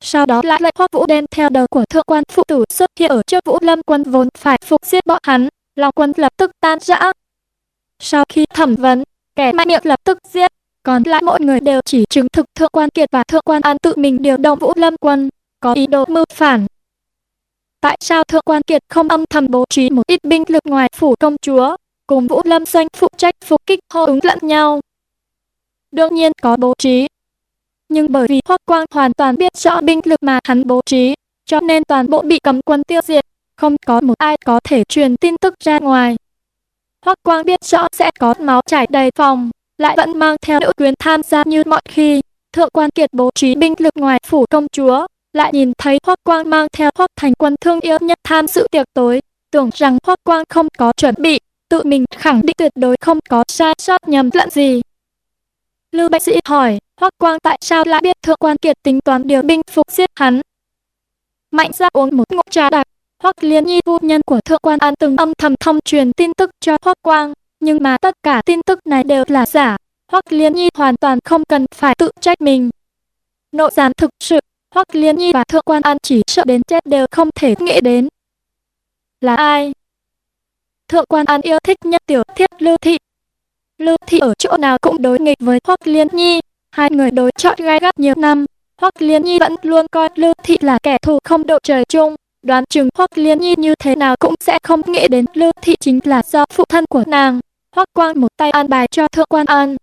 Sau đó lại lệnh Hoắc Vũ đem theo đầu của Thượng quan phụ tử xuất hiện ở trước Vũ Lâm quân vốn phải phục giết bọn hắn, lòng quân lập tức tan rã. Sau khi thẩm vấn, kẻ mạnh miệng lập tức giết, còn lại mỗi người đều chỉ chứng thực Thượng quan Kiệt và Thượng quan An tự mình điều động Vũ Lâm quân, có ý đồ mưu phản, tại sao Thượng quan Kiệt không âm thầm bố trí một ít binh lực ngoài phủ công chúa, cùng Vũ Lâm Doanh phụ trách phục kích hô ứng lẫn nhau. Đương nhiên có bố trí. Nhưng bởi vì Hoắc Quang hoàn toàn biết rõ binh lực mà hắn bố trí, cho nên toàn bộ bị cấm quân tiêu diệt, không có một ai có thể truyền tin tức ra ngoài. Hoắc Quang biết rõ sẽ có máu chảy đầy phòng, lại vẫn mang theo nữ quyến tham gia như mọi khi. Thượng quan Kiệt bố trí binh lực ngoài phủ công chúa, lại nhìn thấy Hoắc Quang mang theo Hoắc Thành Quân thương yêu nhất tham dự tiệc tối, tưởng rằng Hoắc Quang không có chuẩn bị, tự mình khẳng định tuyệt đối không có sai sót nhầm lẫn gì. Lưu Bạch Sĩ hỏi, Hoắc Quang tại sao lại biết Thượng quan Kiệt tính toán điều binh phục giết hắn? Mạnh ra uống một ngụm trà đặc, Hoắc Liên Nhi phu nhân của Thượng quan An từng âm thầm thông truyền tin tức cho Hoắc Quang, nhưng mà tất cả tin tức này đều là giả. Hoắc Liên Nhi hoàn toàn không cần phải tự trách mình. Nội gián thực sự Hoắc Liên Nhi và Thượng Quan An chỉ sợ đến chết đều không thể nghĩ đến. Là ai? Thượng Quan An yêu thích nhất tiểu thiết Lưu Thị. Lưu Thị ở chỗ nào cũng đối nghịch với Hoắc Liên Nhi, hai người đối chọi gai gắt nhiều năm. Hoắc Liên Nhi vẫn luôn coi Lưu Thị là kẻ thù không độ trời chung, đoán chừng Hoắc Liên Nhi như thế nào cũng sẽ không nghĩ đến Lưu Thị chính là do phụ thân của nàng. Hoắc Quang một tay an bài cho Thượng Quan An.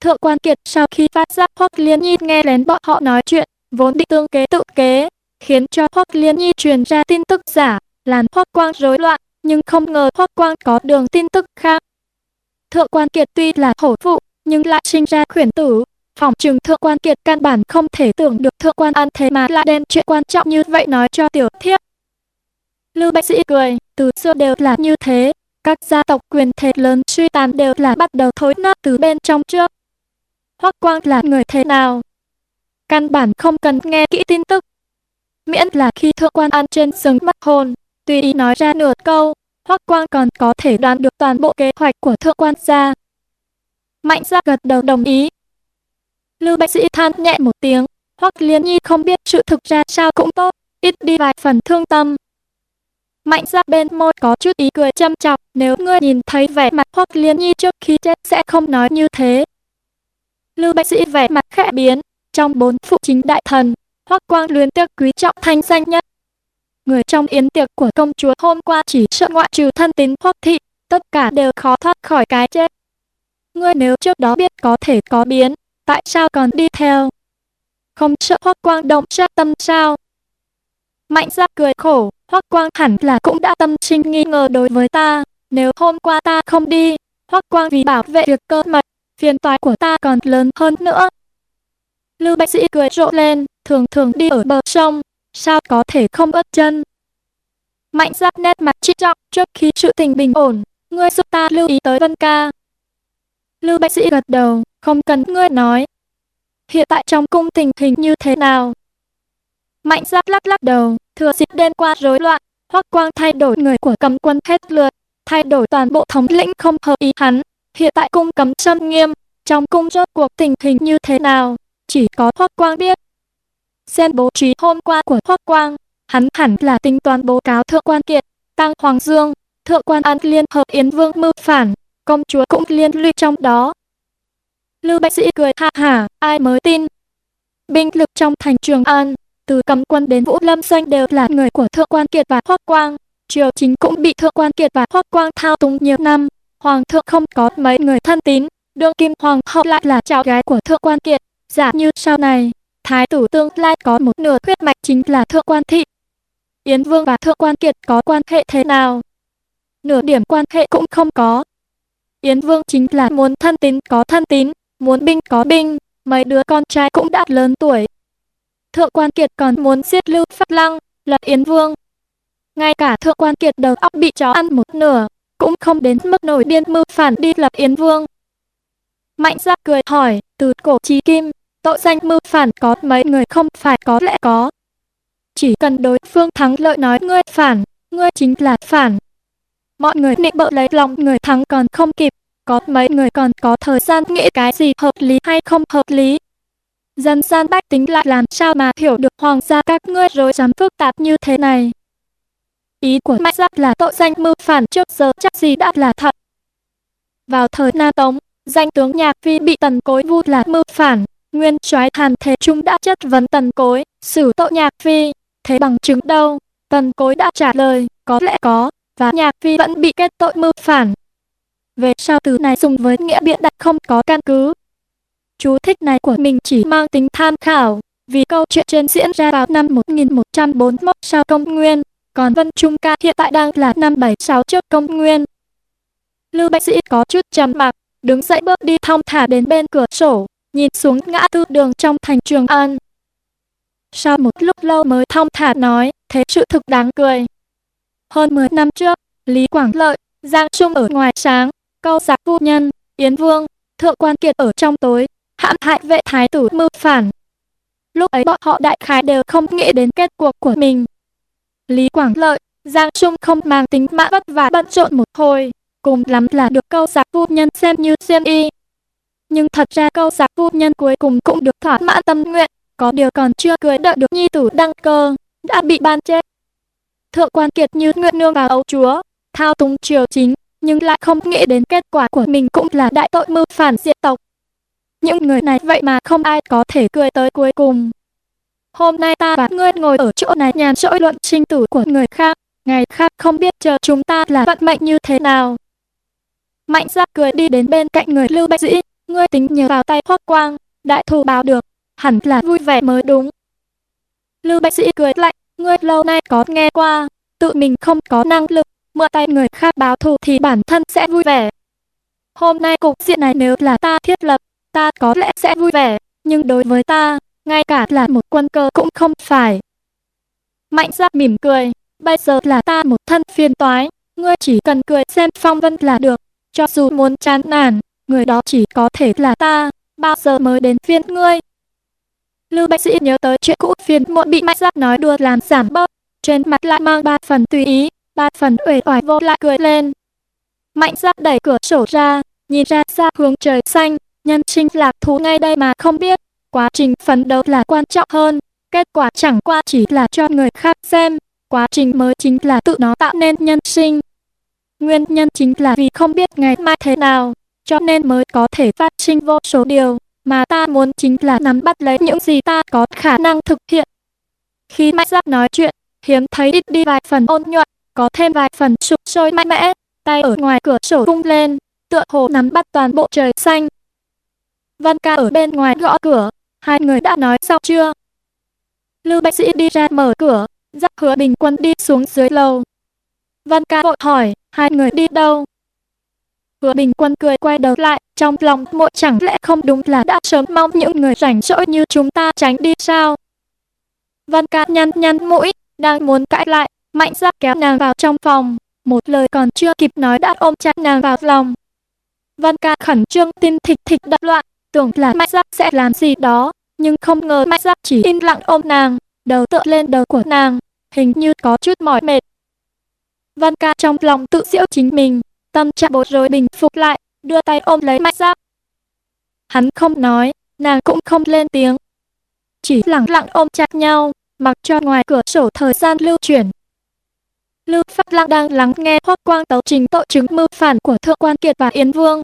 Thượng Quan Kiệt sau khi phát giác Hoắc Liên Nhi nghe lén bọn họ nói chuyện, vốn định tương kế tự kế, khiến cho Hoắc Liên Nhi truyền ra tin tức giả, làm Hoắc Quang rối loạn, nhưng không ngờ Hoắc Quang có đường tin tức khác. Thượng quan Kiệt tuy là hổ phụ, nhưng lại sinh ra khuyển tử, phòng trừng thượng quan Kiệt căn bản không thể tưởng được thượng quan An thế mà lại đem chuyện quan trọng như vậy nói cho tiểu thiếp. Lưu Bạch Sĩ cười, từ xưa đều là như thế, các gia tộc quyền thế lớn suy tàn đều là bắt đầu thối nát từ bên trong trước. Hoắc Quang là người thế nào, căn bản không cần nghe kỹ tin tức. Miễn là khi thượng quan an trên sừng mắt hồn, tùy ý nói ra nửa câu, Hoắc Quang còn có thể đoán được toàn bộ kế hoạch của thượng quan gia. Mạnh gia gật đầu đồng ý. Lưu Bạch Sĩ than nhẹ một tiếng, Hoắc Liên Nhi không biết sự thực ra sao cũng tốt, ít đi vài phần thương tâm. Mạnh ra bên môi có chút ý cười châm chọc, nếu ngươi nhìn thấy vẻ mặt Hoắc Liên Nhi trước khi chết sẽ không nói như thế. Lưu Bạch Sĩ vẻ mặt khẽ biến, trong bốn phụ chính đại thần, Hoắc Quang luyến tiếc quý trọng thanh danh nhất. Người trong yến tiệc của công chúa hôm qua chỉ sợ ngoại trừ thân tín Hoắc thị, tất cả đều khó thoát khỏi cái chết. Ngươi nếu trước đó biết có thể có biến, tại sao còn đi theo? Không sợ Hoắc Quang động ra tâm sao? Mạnh ra cười khổ, Hoắc Quang hẳn là cũng đã tâm sinh nghi ngờ đối với ta, nếu hôm qua ta không đi, Hoắc Quang vì bảo vệ việc cơ mật, phiền toái của ta còn lớn hơn nữa. Lưu Bạch Sĩ cười rộ lên, thường thường đi ở bờ sông, sao có thể không ướt chân. Mạnh Giáp nét mặt trịnh trọng trước khi sự tình bình ổn, ngươi giúp ta lưu ý tới Vân Ca. Lưu Bạch Sĩ gật đầu, không cần ngươi nói. Hiện tại trong cung tình hình như thế nào? Mạnh giáp lắc lắc đầu, thừa dịp đêm qua rối loạn, Hoắc Quang thay đổi người của cấm quân hết lượt, thay đổi toàn bộ thống lĩnh không hợp ý hắn. Hiện tại cung cấm xâm nghiêm, trong cung rốt cuộc tình hình như thế nào, chỉ có Hoắc Quang biết. Xem bố trí hôm qua của Hoắc Quang, hắn hẳn là tính toán bố cáo thượng quan kiệt, tăng Hoàng Dương, thượng quan an liên hợp Yến Vương mưu phản, công chúa cũng liên lụy trong đó. Lưu Bạch Sĩ cười ha hả, ai mới tin. Binh lực trong thành Trường An, từ cấm quân đến Vũ Lâm Doanh đều là người của Thượng quan Kiệt và Hoắc Quang. Triều chính cũng bị Thượng quan Kiệt và Hoắc Quang thao túng nhiều năm. Hoàng thượng không có mấy người thân tín, đương kim hoàng hậu lại là cháu gái của Thượng quan Kiệt. Giả như sau này, thái tử tương lai có một nửa huyết mạch chính là Thượng quan thị. Yến Vương và Thượng quan Kiệt có quan hệ thế nào? Nửa điểm quan hệ cũng không có. Yến Vương chính là muốn thân tín có thân tín, muốn binh có binh, mấy đứa con trai cũng đã lớn tuổi. Thượng quan Kiệt còn muốn giết Lưu Phát Lăng, lập Yến Vương. Ngay cả Thượng quan Kiệt đầu óc bị chó ăn một nửa, cũng không đến mức nổi điên mưu phản đi lập Yến Vương. Mạnh ra cười hỏi, từ cổ chí kim, tội danh mưu phản có mấy người không phải có lẽ có. Chỉ cần đối phương thắng lợi nói ngươi phản, ngươi chính là phản. Mọi người nịnh bợ lấy lòng người thắng còn không kịp, có mấy người còn có thời gian nghĩ cái gì hợp lý hay không hợp lý. Dân gian bách tính lại làm sao mà hiểu được hoàng gia các ngươi rối rắm phức tạp như thế này. Ý của Mạnh Giáp là tội danh mưu phản trước giờ chắc gì đã là thật. Vào thời Nam Tống, danh tướng Nhạc Phi bị tần cối vu là mưu phản. Nguyên soái Hàn Thế Trung đã chất vấn tần cối, xử tội Nhạc Phi. Thế bằng chứng đâu? Tần cối đã trả lời, có lẽ có, và Nhạc Phi vẫn bị kết tội mưu phản. Về sau từ này dùng với nghĩa biện đặt không có căn cứ. Chú thích này của mình chỉ mang tính tham khảo, vì câu chuyện trên diễn ra vào năm 1141 sau công nguyên, còn Vân Trung Ca hiện tại đang là năm 76 trước công nguyên. Lưu Bạch Sĩ có chút trầm mặc, đứng dậy bước đi thong thả đến bên cửa sổ, nhìn xuống ngã tư đường trong thành Trường An. Sau một lúc lâu mới thong thả nói, thế sự thực đáng cười. Hơn 10 năm trước, Lý Quảng Lợi, Giang Trung ở ngoài sáng, câu giặc phu nhân, Yến Vương, Thượng quan Kiệt ở trong tối, hãm hại vệ thái tử mưu phản. Lúc ấy bọn họ đại khái đều không nghĩ đến kết cuộc của mình. Lý Quảng Lợi, Giang Trung không mang tính mạng vất vả bận trộn một hồi, cùng lắm là được câu giặc phu nhân xem như xuyên y. Nhưng thật ra câu giặc phu nhân cuối cùng cũng được thỏa mãn tâm nguyện, có điều còn chưa cưới đợi được nhi tử đăng cơ, đã bị ban chết. Thượng quan Kiệt như nguyện nương vào ấu chúa, thao túng triều chính, nhưng lại không nghĩ đến kết quả của mình cũng là đại tội mưu phản diệt tộc. Những người này vậy mà không ai có thể cười tới cuối cùng. Hôm nay ta và ngươi ngồi ở chỗ này nhàn rỗi luận sinh tử của người khác, ngày khác không biết chờ chúng ta là vận mệnh như thế nào. Mạnh ra cười đi đến bên cạnh người Lưu Bạch Dĩ, ngươi tính nhờ vào tay hoác quang, đại thù báo được, hẳn là vui vẻ mới đúng. Lưu Bạch Dĩ cười lạnh, ngươi lâu nay có nghe qua, tự mình không có năng lực, mượn tay người khác báo thù thì bản thân sẽ vui vẻ. Hôm nay cục diện này nếu là ta thiết lập, ta có lẽ sẽ vui vẻ, nhưng đối với ta, ngay cả là một quân cơ cũng không phải. Mạnh ra mỉm cười, bây giờ là ta một thân phiền toái, ngươi chỉ cần cười xem phong vân là được, cho dù muốn chán nản, người đó chỉ có thể là ta, bao giờ mới đến phiên ngươi. Lưu Bạch Sĩ nhớ tới chuyện cũ phiền muộn bị Mạnh Giáp nói đùa làm giảm bớt, trên mặt lại mang ba phần tùy ý, ba phần uể oải vô lại cười lên. Mạnh Giáp đẩy cửa sổ ra, nhìn ra xa hướng trời xanh, nhân sinh lạc thú ngay đây mà không biết, quá trình phấn đấu là quan trọng hơn, kết quả chẳng qua chỉ là cho người khác xem, quá trình mới chính là tự nó tạo nên nhân sinh. Nguyên nhân chính là vì không biết ngày mai thế nào, cho nên mới có thể phát sinh vô số điều, mà ta muốn chính là nắm bắt lấy những gì ta có khả năng thực hiện. Khi mạnh giáp nói chuyện, hiếm thấy ít đi vài phần ôn nhuận, có thêm vài phần sụp sôi mạnh mẽ, tay ở ngoài cửa sổ vung lên, tựa hồ nắm bắt toàn bộ trời xanh. Văn ca ở bên ngoài gõ cửa, hai người đã nói xong chưa? Lưu bác sĩ đi ra mở cửa, dắt hứa bình quân đi xuống dưới lầu. Văn ca vội hỏi, hai người đi đâu? Hứa bình quân cười quay đầu lại, trong lòng mỗi chẳng lẽ không đúng là đã sớm mong những người rảnh rỗi như chúng ta tránh đi sao? Văn ca nhăn nhăn mũi, đang muốn cãi lại, mạnh ra kéo nàng vào trong phòng. Một lời còn chưa kịp nói đã ôm chặt nàng vào lòng. Văn ca khẩn trương tin thịch thịch đập loạn, tưởng là mạnh ra sẽ làm gì đó, nhưng không ngờ mạnh ra chỉ im lặng ôm nàng, đầu tựa lên đầu của nàng, hình như có chút mỏi mệt. Văn ca trong lòng tự giễu chính mình, tâm trạng bối rối bình phục lại, đưa tay ôm lấy mạnh ra. Hắn không nói, nàng cũng không lên tiếng. Chỉ lặng lặng ôm chặt nhau, mặc cho ngoài cửa sổ thời gian lưu chuyển. Lưu Pháp Lăng đang lắng nghe Hoắc Quang tấu trình tội chứng mưu phản của Thượng Quan Kiệt và Yến Vương.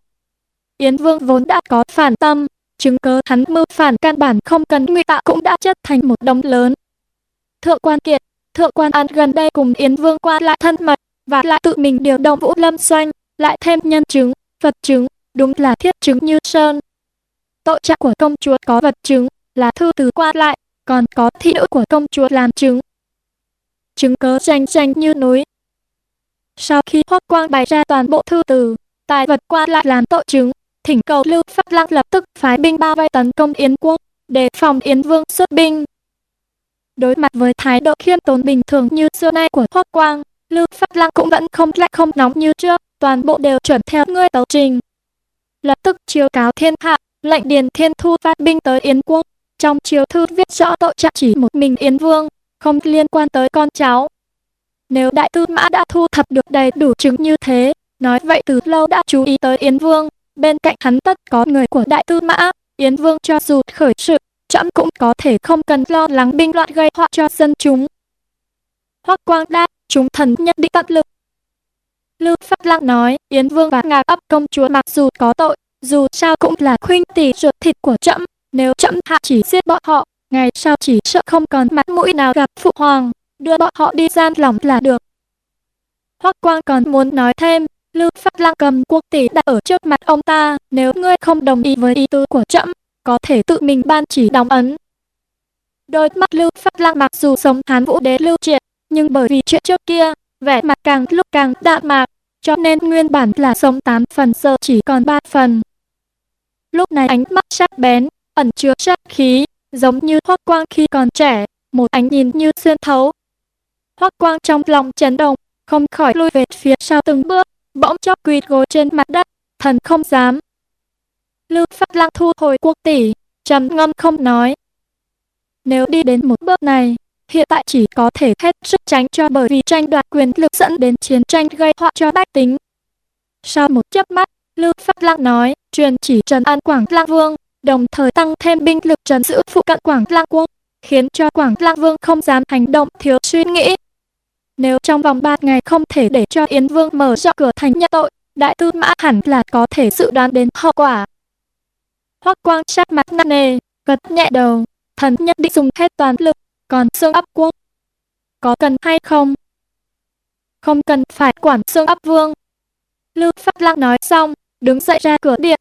Yến Vương vốn đã có phản tâm, chứng cớ hắn mưu phản căn bản không cần ngụy tạo cũng đã chất thành một đống lớn. Thượng Quan Kiệt, Thượng Quan An gần đây cùng Yến Vương qua lại thân mật, và lại tự mình điều động Vũ Lâm Doanh, lại thêm nhân chứng, vật chứng, đúng là thiết chứng như sơn. Tội trạng của công chúa có vật chứng, là thư từ qua lại, còn có thị nữ của công chúa làm chứng. Chứng cớ danh danh như núi. Sau khi Hoắc Quang bày ra toàn bộ thư từ, tài vật qua lại làm tội chứng, thỉnh cầu Lưu Phát Lăng lập tức phái binh bao vây tấn công Yến quốc, để phòng Yến Vương xuất binh. Đối mặt với thái độ khiêm tốn bình thường như xưa nay của Hoắc Quang, Lưu Phát Lăng cũng vẫn không lạnh không nóng như trước, toàn bộ đều chuẩn theo ngươi tấu trình. Lập tức chiếu cáo thiên hạ, lệnh Điền Thiên Thu phát binh tới Yến quốc. Trong chiếu thư viết rõ tội trạng chỉ một mình Yến Vương, không liên quan tới con cháu. Nếu Đại Tư Mã đã thu thập được đầy đủ chứng như thế, nói vậy từ lâu đã chú ý tới Yến Vương, bên cạnh hắn tất có người của Đại Tư Mã, Yến Vương cho dù khởi sự, trẫm cũng có thể không cần lo lắng binh loạn gây họa cho dân chúng. Hoắc Quang đáp, chúng thần nhất định tận lực. Lưu Phát Lăng nói, Yến Vương và Ngạc ấp công chúa mặc dù có tội, dù sao cũng là khuynh tỷ ruột thịt của trẫm, nếu trẫm hạ chỉ giết bọn họ, ngày sau chỉ sợ không còn mặt mũi nào gặp phụ hoàng, đưa bọn họ đi gian lỏng là được. Hoắc Quang còn muốn nói thêm, Lưu Phát Lăng cầm quốc tỷ đặt ở trước mặt ông ta, nếu ngươi không đồng ý với ý tứ của trẫm, có thể tự mình ban chỉ đóng ấn. Đôi mắt Lưu Phát Lăng mặc dù sống Hán Vũ Đế Lưu Triệt, nhưng bởi vì chuyện trước kia, vẻ mặt càng lúc càng đạm mạc, cho nên nguyên bản là sống 8 phần giờ chỉ còn 3 phần. Lúc này ánh mắt sắc bén, ẩn chứa sát khí, giống như Hoắc Quang khi còn trẻ, một ánh nhìn như xuyên thấu. Hoắc Quang trong lòng chấn động, không khỏi lui về phía sau từng bước, bỗng chốc quỳ gối trên mặt đất, thần không dám. Lưu pháp Lăng thu hồi quốc tỷ, trầm ngâm không nói. Nếu đi đến một bước này, hiện tại chỉ có thể hết sức tránh cho bởi vì tranh đoạt quyền lực dẫn đến chiến tranh gây họa cho bách tính. Sau một chớp mắt, Lưu pháp Lăng nói, truyền chỉ trần an Quảng Lăng Vương, đồng thời tăng thêm binh lực trấn giữ phụ cận Quảng Lăng Quốc, khiến cho Quảng Lăng Vương không dám hành động thiếu suy nghĩ. Nếu trong vòng 3 ngày không thể để cho Yến Vương mở rộng cửa thành nhận tội, đại tư mã hẳn là có thể dự đoán đến hậu quả. Hoắc Quang sát mặt nặng nề, gật nhẹ đầu, thần nhất định dùng hết toàn lực, còn xương ấp quốc. Có cần hay không? Không cần phải quản xương ấp vương. Lưu Phát Lăng nói xong, đứng dậy ra cửa điện.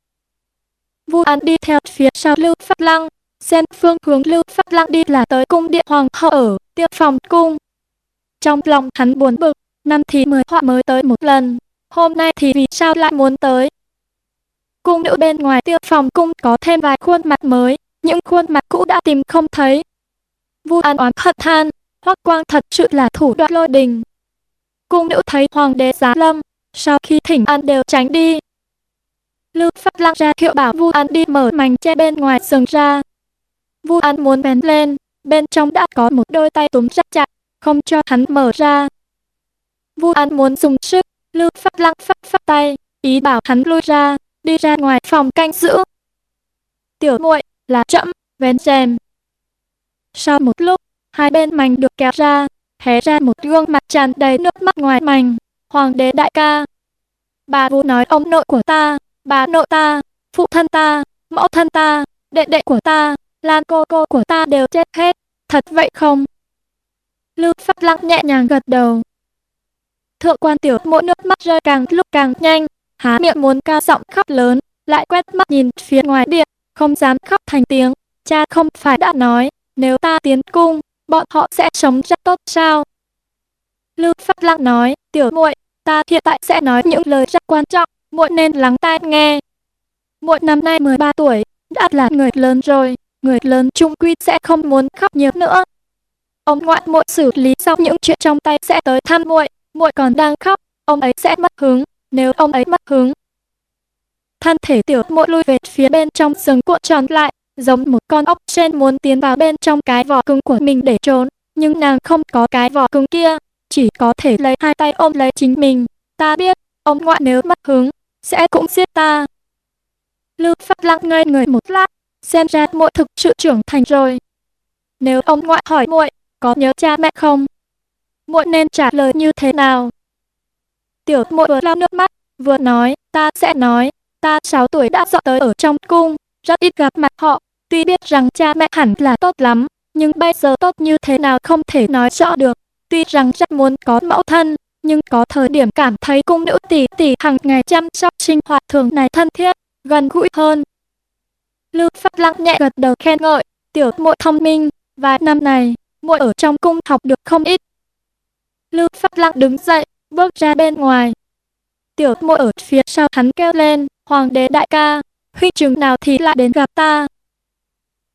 Vu An đi theo phía sau Lưu Phát Lăng, xem phương hướng Lưu Phát Lăng đi là tới cung điện hoàng hậu ở tiêu phòng cung. Trong lòng hắn buồn bực, năm thì mười họa mới tới một lần, hôm nay thì vì sao lại muốn tới? Cung nữ bên ngoài tiêu phòng cung có thêm vài khuôn mặt mới, những khuôn mặt cũ đã tìm không thấy. Vu An oán hận than, Hoắc Quang thật sự là thủ đoạn lôi đình. Cung nữ thấy hoàng đế giá lâm, sau khi thỉnh an đều tránh đi. Lưu Phát Lăng ra hiệu bảo Vu An đi mở mảnh che bên ngoài sừng ra. Vu An muốn bén lên, bên trong đã có một đôi tay túm rất chặt, không cho hắn mở ra. Vu An muốn dùng sức, Lưu Phát Lăng phát phát tay, ý bảo hắn lui ra, đi ra ngoài phòng canh giữ. Tiểu muội là chậm, vén rèm. Sau một lúc, hai bên mảnh được kéo ra, hé ra một gương mặt tràn đầy nước mắt ngoài mảnh. Hoàng đế đại ca. Bà Vu nói ông nội của ta, bà nội ta, phụ thân ta, mẫu thân ta, đệ đệ của ta, lan cô cô của ta đều chết hết. Thật vậy không? Lưu Phát Lăng nhẹ nhàng gật đầu. Thượng quan tiểu mỗi nước mắt rơi càng lúc càng nhanh, há miệng muốn cao giọng khóc lớn, lại quét mắt nhìn phía ngoài điện, không dám khóc thành tiếng. Cha không phải đã nói, nếu ta tiến cung, bọn họ sẽ sống rất tốt sao? Lưu Phát Lăng nói, tiểu muội, ta hiện tại sẽ nói những lời rất quan trọng, muội nên lắng tai nghe. Muội năm nay 13 tuổi, đã là người lớn rồi, người lớn trung quy sẽ không muốn khóc nhiều nữa. Ông ngoại muội xử lý xong những chuyện trong tay sẽ tới thăm muội, muội còn đang khóc, ông ấy sẽ mất hứng, nếu ông ấy mất hứng. Thân thể tiểu muội lui về phía bên trong sừng cuộn tròn lại, giống một con ốc sen muốn tiến vào bên trong cái vỏ cứng của mình để trốn, nhưng nàng không có cái vỏ cứng kia, chỉ có thể lấy hai tay ôm lấy chính mình. Ta biết, ông ngoại nếu mất hứng, sẽ cũng giết ta. Lưu Phát lặng ngây người một lát, xem ra muội thực sự trưởng thành rồi. Nếu ông ngoại hỏi muội, có nhớ cha mẹ không? Muội nên trả lời như thế nào? Tiểu muội vừa lau nước mắt, vừa nói, ta sẽ nói, ta 6 tuổi đã dọn tới ở trong cung, rất ít gặp mặt họ, tuy biết rằng cha mẹ hẳn là tốt lắm, nhưng bây giờ tốt như thế nào không thể nói rõ được. Tuy rằng rất muốn có mẫu thân, nhưng có thời điểm cảm thấy cung nữ tỷ tỷ hàng ngày chăm sóc sinh hoạt thường này thân thiết, gần gũi hơn. Lưu Pháp lặng nhẹ gật đầu khen ngợi, tiểu muội thông minh, vài năm này, muội ở trong cung học được không ít. Lưu Pháp lặng đứng dậy, bước ra bên ngoài. Tiểu muội ở phía sau hắn kêu lên, hoàng đế đại ca, huy chừng nào thì lại đến gặp ta.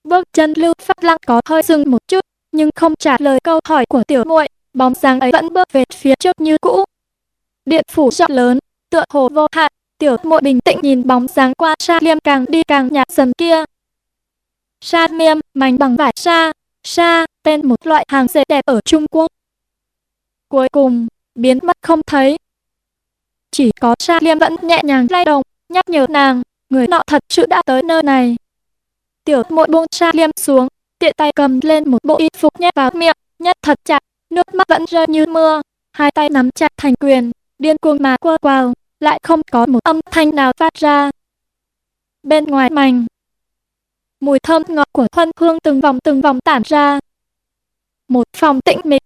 Bước chân Lưu Pháp lặng có hơi dừng một chút, nhưng không trả lời câu hỏi của tiểu muội, bóng dáng ấy vẫn bước về phía trước như cũ. Điện phủ rộng lớn, tựa hồ vô hạn, tiểu muội bình tĩnh nhìn bóng dáng qua sa liêm càng đi càng nhạt dần kia. Sa liêm, mảnh bằng vải sa, sa, tên một loại hàng dệt đẹp ở Trung Quốc. Cuối cùng, biến mất không thấy. Chỉ có sa liêm vẫn nhẹ nhàng lay động, nhắc nhở nàng, người nọ thật sự đã tới nơi này. Tiểu muội buông sa liêm xuống, tiện tay cầm lên một bộ y phục nhét vào miệng, nhét thật chặt, nước mắt vẫn rơi như mưa, hai tay nắm chặt thành quyền, điên cuồng mà quơ quào, lại không có một âm thanh nào phát ra. Bên ngoài mảnh, mùi thơm ngọt của huân hương từng vòng từng vòng tản ra. Một phòng tĩnh mịch,